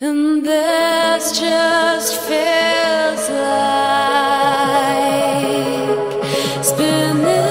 And this just feels like spinning.